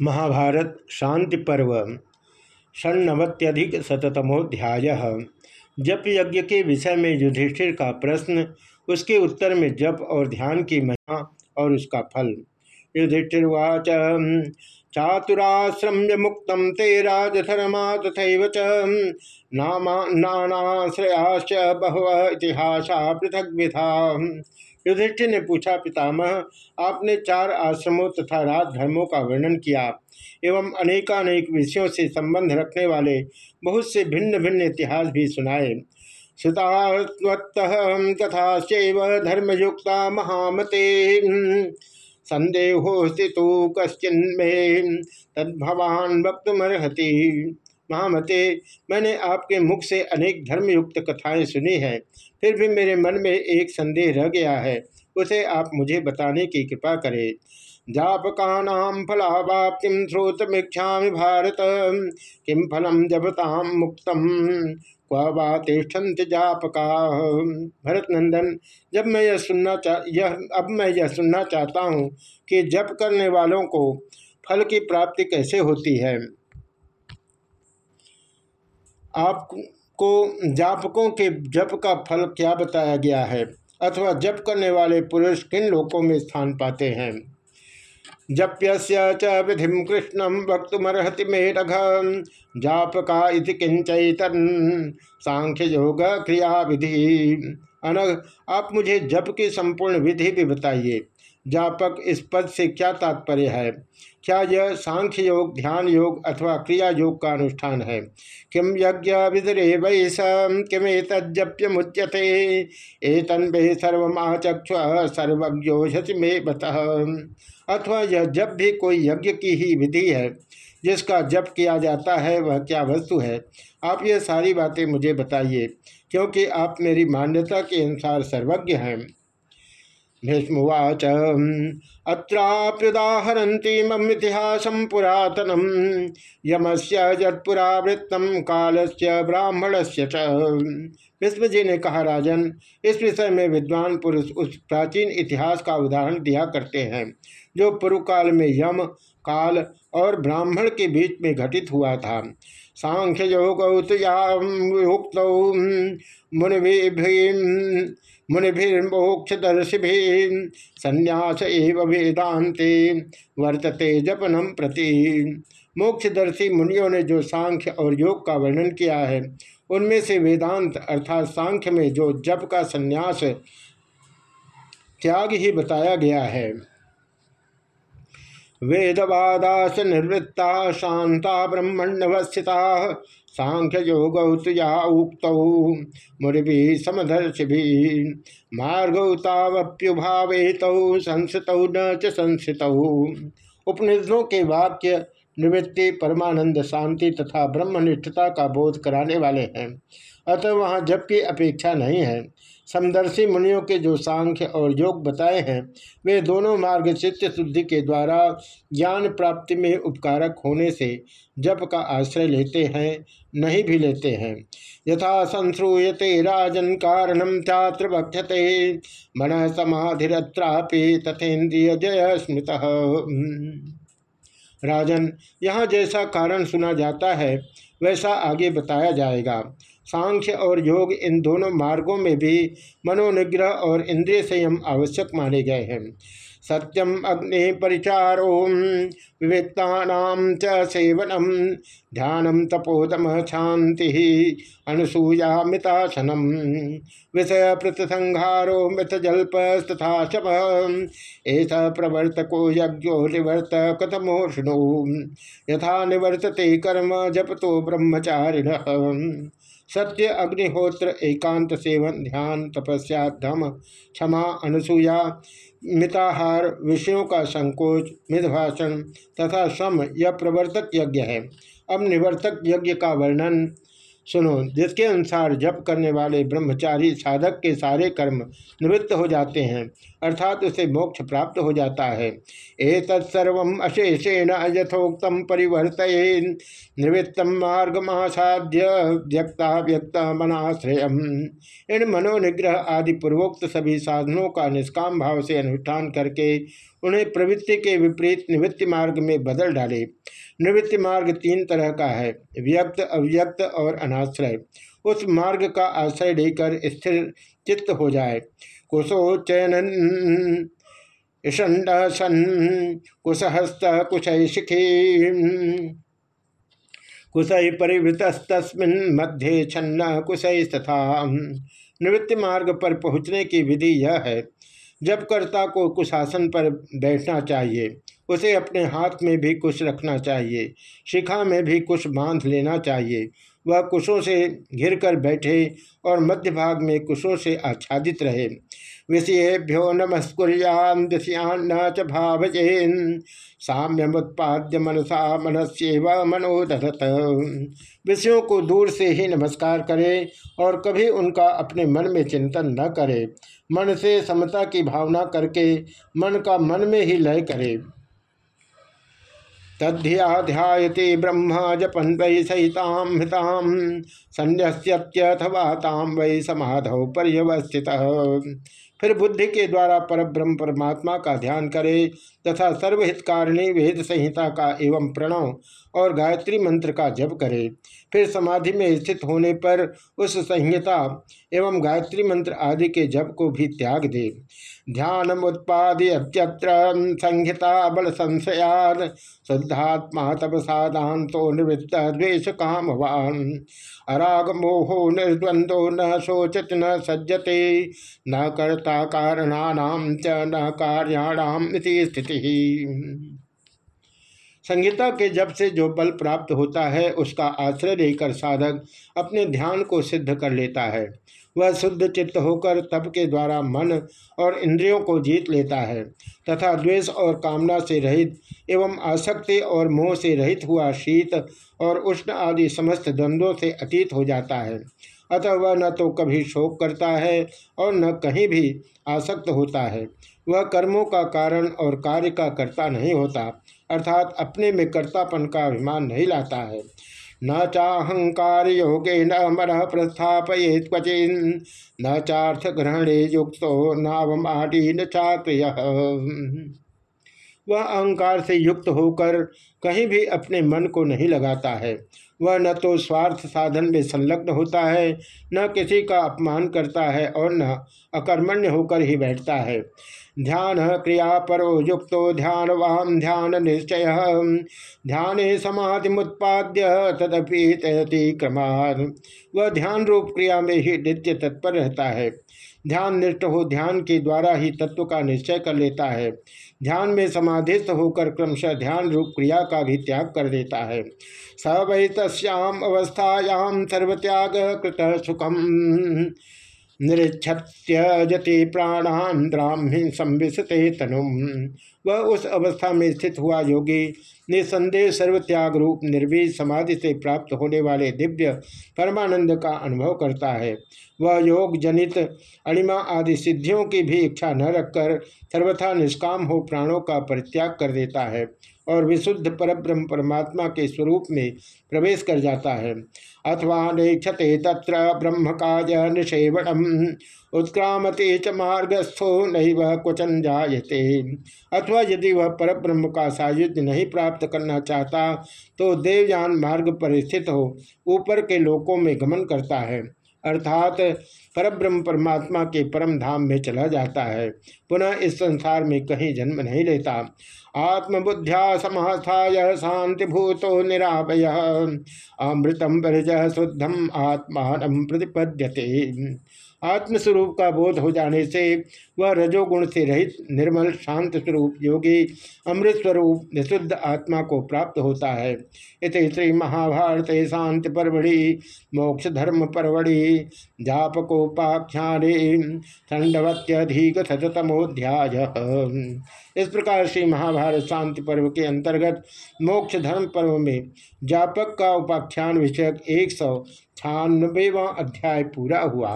महाभारत शांति पर्व, षण्णवत्यधिक शतमोध्याय जप यज्ञ के विषय में युधिष्ठिर का प्रश्न, उसके उत्तर में जप और ध्यान की महिमा और उसका फल। युधिष्ठिर्वाच चातुराश्रम्य मुक्त ते राजधर्मा तथा च नानाश्रयाश्च बहु इतिहासा पृथक विधा युधिष्ठिर ने पूछा, पितामह, आपने चार आश्रमों तथा राजधर्मों का वर्णन किया एवं अनेकानेक विषयों से संबंध रखने वाले बहुत से भिन्न भिन्न इतिहास भी सुनाए। सुतावत कथा धर्मयुक्ता महामते। संदेहो स्थितु कश्चिन्मे तद्भवान वक्तमर्हति। महामते, मैंने आपके मुख से अनेक धर्मयुक्त कथाएँ सुनी हैं। फिर भी मेरे मन में एक संदेह रह गया है, उसे आप मुझे बताने की कृपा करें। जापका फलावाप्ति श्रोतमीक्षा भारत किम फलम जपताम मुक्तम क्वा जापका। भरत नंदन जब मैं यह सुनना चाह यह, अब मैं यह सुनना चाहता हूँ कि जप करने वालों को फल की प्राप्ति कैसे होती है। आपको जापकों के जप का फल क्या बताया गया है? अथवा जप करने वाले पुरुष किन लोकों में स्थान पाते हैं? जप्यस्य च विधि कृष्ण वक्तुमर्हति मेरघ जापका किंचन सांख्य योग क्रिया विधि अनग आप मुझे जप की संपूर्ण विधि भी बताइए। जापक इस पद से क्या तात्पर्य है? क्या यह सांख्य योग, ध्यान योग अथवा क्रिया योग का अनुष्ठान है? किम यज्ञ विदरे वैसम किम तजप्य मुच्यते एतन वे सर्वचक्ष सर्वज्ञोषति में बत। अथवा यह जब भी कोई यज्ञ की ही विधि है, जिसका जप किया जाता है, वह क्या वस्तु है? आप यह सारी बातें मुझे बताइए, क्योंकि आप मेरी मान्यता के अनुसार सर्वज्ञ हैं। भीष्मवाच। अत्राप्युदाहरती ममितिहासम पुरातनम यमस्य जटपुरावृत्तम कालस्य ब्राह्मणस्य च। विष्णु जी ने कहा, राजन, इस विषय में विद्वान पुरुष उस प्राचीन इतिहास का उदाहरण दिया करते हैं, जो पूर्व काल में यम, काल और ब्राह्मण के बीच में घटित हुआ था। सांख्य योग युक्त मुनिभिर्मोक्षदर्शि संन्यास एव वेदांति वर्तते जपनम प्रति। मोक्षदर्शी मुनियों ने जो सांख्य और योग का वर्णन किया है, उनमें से वेदांत अर्थात सांख्य में जो जप का संन्यास त्याग ही बताया गया है। वेदवादास निवृत्ता शांता ब्रह्मण्यवस्थिता सांख्य योग उक्त। मुरभि समदर्शि मार्गौतावप्युभावेत, संस्थित न च संसित उपनिषदों के वाक्य निवृत्ति, परमानंद, शांति तथा ब्रह्मनिष्ठता का बोध कराने वाले हैं। अतः वहाँ जब की अपेक्षा नहीं है। समदर्शी मुनियों के जो सांख्य और योग बताए हैं, वे दोनों मार्ग चित्त शुद्धि के द्वारा ज्ञान प्राप्ति में उपकारक होने से जप का आश्रय लेते हैं, नहीं भी लेते हैं। यथा संश्रूयते राजन कारणम त्यात्र वक्षते मन समाधिरत्रापि तथेन्द्रिय जय स्मृत। राजन यहाँ जैसा कारण सुना जाता है वैसा आगे बताया जाएगा। सांख्य और योग इन दोनों मार्गों में भी मनोनिग्रह और इंद्रिय संयम आवश्यक माने गए हैं। सत्यम अग्नि परिचारो विविक्ता सेवनम ध्यानम तपोदम शांति अनुसूया मितासनम विषय प्रतसंहारो मृत जल्प तथा शम ऐसा प्रवर्तको यज्ञो निवर्त कथमोष्णु। यथा निवर्तते कर्म जप तो ब्रह्मचारिण। सत्य अग्निहोत्र एकांत सेवन, ध्यान, तपस्या, धम, क्षमा, अनुसूया, मिताहार, विषयों का संकोच मितभाषण तथा सम, यह प्रवर्तक यज्ञ है। अब निवर्तक यज्ञ का वर्णन सुनो, जिसके अनुसार जप करने वाले ब्रह्मचारी साधक के सारे कर्म निवृत्त हो जाते हैं, अर्थात उसे मोक्ष प्राप्त हो जाता है। ए तत्सर्व अशेषेण यथोक्तम परिवर्त निवृत्तम मार्गमासाध्य व्यक्ता व्यक्त मनाश्रय इन मनोनिग्रह आदि पूर्वोक्त सभी साधनों का निष्काम भाव से अनुष्ठान करके उन्हें प्रवृत्ति के विपरीत निवृत्ति मार्ग में बदल डाले। निवृत्ति मार्ग तीन तरह का है, व्यक्त, अव्यक्त और अनाश्रय। उस मार्ग का आश्रय लेकर स्थिर चित्त हो जाए। कुशोचन ईषंड सन कुशहस्त कुशैशिखी कुशै परिवृतस्तस्मिन् मध्य छन्न कुशै तथा निवृत्ति मार्ग पर पहुँचने की विधि यह है, जब कर्ता को कुशासन पर बैठना चाहिए। उसे अपने हाथ में भी कुश रखना चाहिए, शिखा में भी कुश बाँध लेना चाहिए। वह कुशों से घिर कर बैठे और मध्य भाग में कुशों से आच्छादित रहे। विषयेभ्यो नमस्कुरियान दिशयान्न च भावजेन साम्यमुत्पाद्य मनसा मनस्व मनोदधत। विषयों को दूर से ही नमस्कार करे और कभी उनका अपने मन में चिंतन न करे। मन से समता की भावना करके मन का मन में ही लय करे। तद्ध्याध्यायते ब्रह्म जपन वै सहिताम हृताम संन्यस्यथवा ताम वै समाधव पर्यवस्थित। फिर बुद्धि के द्वारा परब्रह्म परमात्मा का ध्यान करे तथा सर्वहितकारिणी वेद संहिता का एवं प्रणव और गायत्री मंत्र का जप करे। फिर समाधि में स्थित होने पर उस संहिता एवं गायत्री मंत्र आदि के जप को भी त्याग दे। ध्यान उत्पाद्यत्र संहिता बल संशयाद। शुद्धात्मा तपसादांतो निवृत्त द्वेश कामवान। अराग मोहो निर्द्वंदो न शोचत न सज्जते। न कर्ता कारणानाम च न कार्याणाम स्थिति। संहिता के जब से जो बल प्राप्त होता है, उसका आश्रय लेकर साधक अपने ध्यान को सिद्ध कर लेता है। वह शुद्ध चित्त होकर तप के द्वारा मन और इंद्रियों को जीत लेता है तथा द्वेष और कामना से रहित एवं आसक्ति और मोह से रहित हुआ शीत और उष्ण आदि समस्त द्वंद्वों से अतीत हो जाता है। अतः वह न तो कभी शोक करता है और न कहीं भी आसक्त होता है। वह कर्मों का कारण और कार्य का कर्ता नहीं होता, अर्थात अपने में कर्तापन का अभिमान नहीं लाता है। न चाहंकार योगे न मर प्रस्थापये क्वचिन, न चार्थ ग्रहणे युक्त नावमाडी न चाक्रिय वह अहंकार से युक्त होकर कहीं भी अपने मन को नहीं लगाता है। वह न तो स्वार्थ साधन में संलग्न होता है, न किसी का अपमान करता है और न अकर्मण्य होकर ही बैठता है। ध्यान क्रिया परो युक्त ध्यान वाम ध्यान निश्चय। ध्यान समाधि मुत्पाद्य तदपि तयति क्रमाद वह ध्यान रूप क्रिया में ही नित्य तत्पर रहता है। ध्यान निष्ठ हो ध्यान के द्वारा ही तत्व का निश्चय कर लेता है। ध्यान में समाधिस्थ होकर क्रमशः ध्यान रूप क्रिया का भी त्याग कर देता है। स वै तस्याम अवस्थायाम सर्वत्याग कृत सुखम। निरीक्षत्यजति प्राणान ब्राह्मी संविशते तनुम। वह उस अवस्था में स्थित हुआ योगी निसंदेह सर्वत्याग रूप निर्वीज समाधि से प्राप्त होने वाले दिव्य परमानंद का अनुभव करता है। वह योग जनित अणिमा आदि सिद्धियों की भी इच्छा न रखकर सर्वथा निष्काम हो प्राणों का परित्याग कर देता है और विशुद्ध परब्रह्म परमात्मा के स्वरूप में प्रवेश कर जाता है। अथवा नेक्षते तत्र ब्रह्म काज निषेवणम उत्क्रामते च मार्गस्थो नहीं वह क्वचन जायते। अथवा यदि वह परब्रह्म का सायुध्य नहीं प्राप्त करना चाहता तो देवयान मार्ग पर स्थित हो, ऊपर के लोकों में गमन करता है। अर्थात परब्रह्म परमात्मा के परम धाम में चला जाता है। पुनः इस संसार में कहीं जन्म नहीं लेता। आत्मबुद्ध्या समास्थाय शांति भूतो निरापय अमृतम ब्रज शुद्धम आत्मा प्रतिपद्यते। आत्मस्वरूप का बोध हो जाने से वह रजोगुण से रहित, निर्मल, शांत स्वरूप योगी, अमृत स्वरूप, निशुद्ध आत्मा को प्राप्त होता है। इत श्री महाभारत शांति परवड़ी मोक्ष धर्म परवड़ी जापकोपाख्याने खंडवत्यधिक शतमोध्याय इस प्रकार श्री महाभारत शांति पर्व के अंतर्गत मोक्ष धर्म पर्व में जापक का उपाख्यान विषयक एक सौ छियानबेवा अध्याय पूरा हुआ।